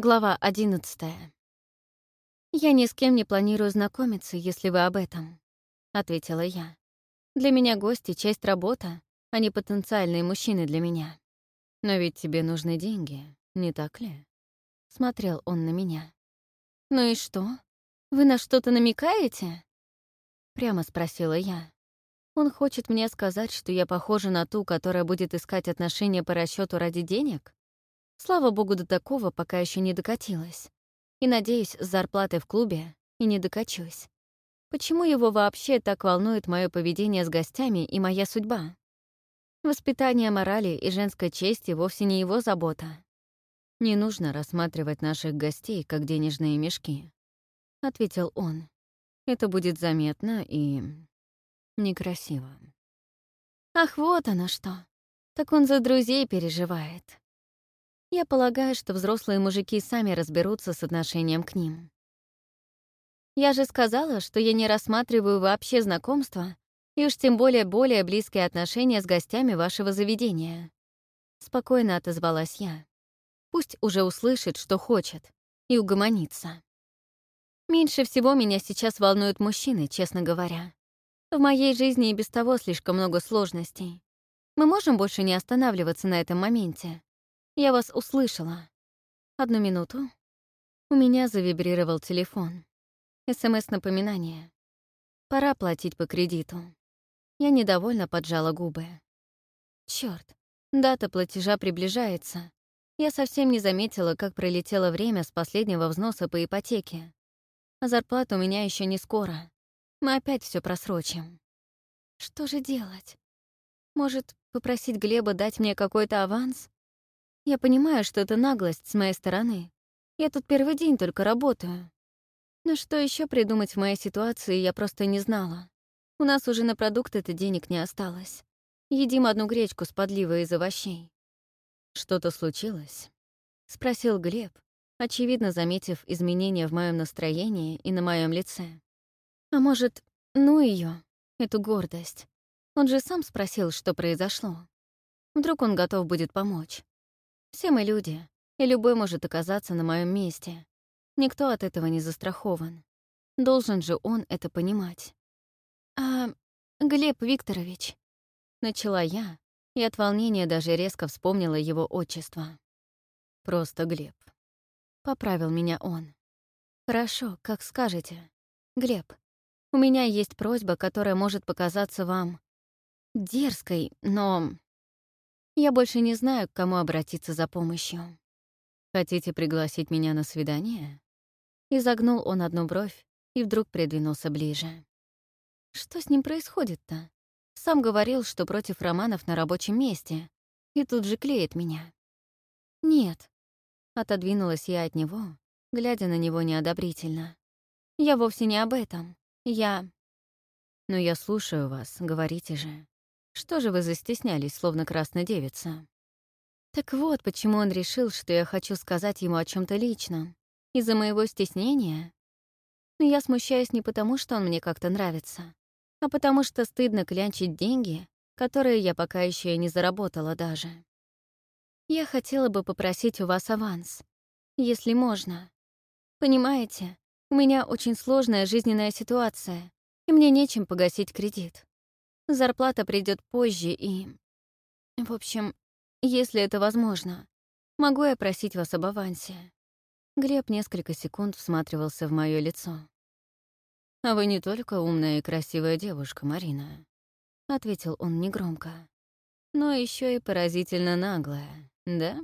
Глава одиннадцатая. «Я ни с кем не планирую знакомиться, если вы об этом», — ответила я. «Для меня гости — часть работы, а не потенциальные мужчины для меня». «Но ведь тебе нужны деньги, не так ли?» — смотрел он на меня. «Ну и что? Вы на что-то намекаете?» Прямо спросила я. Он хочет мне сказать, что я похожа на ту, которая будет искать отношения по расчету ради денег? Слава богу, до такого пока еще не докатилась. И, надеюсь, с зарплатой в клубе и не докачусь. Почему его вообще так волнует мое поведение с гостями и моя судьба? Воспитание морали и женской чести вовсе не его забота. «Не нужно рассматривать наших гостей как денежные мешки», — ответил он. «Это будет заметно и... некрасиво». «Ах, вот оно что! Так он за друзей переживает. Я полагаю, что взрослые мужики сами разберутся с отношением к ним. Я же сказала, что я не рассматриваю вообще знакомства и уж тем более более близкие отношения с гостями вашего заведения. Спокойно отозвалась я. Пусть уже услышит, что хочет, и угомонится. Меньше всего меня сейчас волнуют мужчины, честно говоря. В моей жизни и без того слишком много сложностей. Мы можем больше не останавливаться на этом моменте. Я вас услышала. Одну минуту. У меня завибрировал телефон. СМС-напоминание. Пора платить по кредиту. Я недовольно поджала губы. Чёрт, дата платежа приближается. Я совсем не заметила, как пролетело время с последнего взноса по ипотеке. А зарплата у меня еще не скоро. Мы опять все просрочим. Что же делать? Может, попросить Глеба дать мне какой-то аванс? Я понимаю, что это наглость с моей стороны. Я тут первый день только работаю. Но что еще придумать в моей ситуации, я просто не знала. У нас уже на продукты-то денег не осталось. Едим одну гречку с подливой из овощей. «Что-то случилось?» — спросил Глеб, очевидно заметив изменения в моем настроении и на моем лице. «А может, ну ее, эту гордость? Он же сам спросил, что произошло. Вдруг он готов будет помочь. Все мы люди, и любой может оказаться на моем месте. Никто от этого не застрахован. Должен же он это понимать. «А, Глеб Викторович», — начала я, и от волнения даже резко вспомнила его отчество. «Просто Глеб», — поправил меня он. «Хорошо, как скажете. Глеб, у меня есть просьба, которая может показаться вам дерзкой, но я больше не знаю, к кому обратиться за помощью. Хотите пригласить меня на свидание? Изогнул он одну бровь и вдруг придвинулся ближе. Что с ним происходит-то? Сам говорил, что против романов на рабочем месте, и тут же клеит меня. Нет. Отодвинулась я от него, глядя на него неодобрительно. Я вовсе не об этом. Я... Но я слушаю вас, говорите же. Что же вы застеснялись, словно красная девица? Так вот, почему он решил, что я хочу сказать ему о чем то личном. Из-за моего стеснения? Но я смущаюсь не потому, что он мне как-то нравится, а потому что стыдно клянчить деньги, которые я пока еще и не заработала даже. Я хотела бы попросить у вас аванс, если можно. Понимаете, у меня очень сложная жизненная ситуация, и мне нечем погасить кредит. Зарплата придет позже и... В общем, если это возможно, могу я просить вас об авансе?» Глеб несколько секунд всматривался в мое лицо. «А вы не только умная и красивая девушка, Марина», — ответил он негромко, «но еще и поразительно наглая, да?»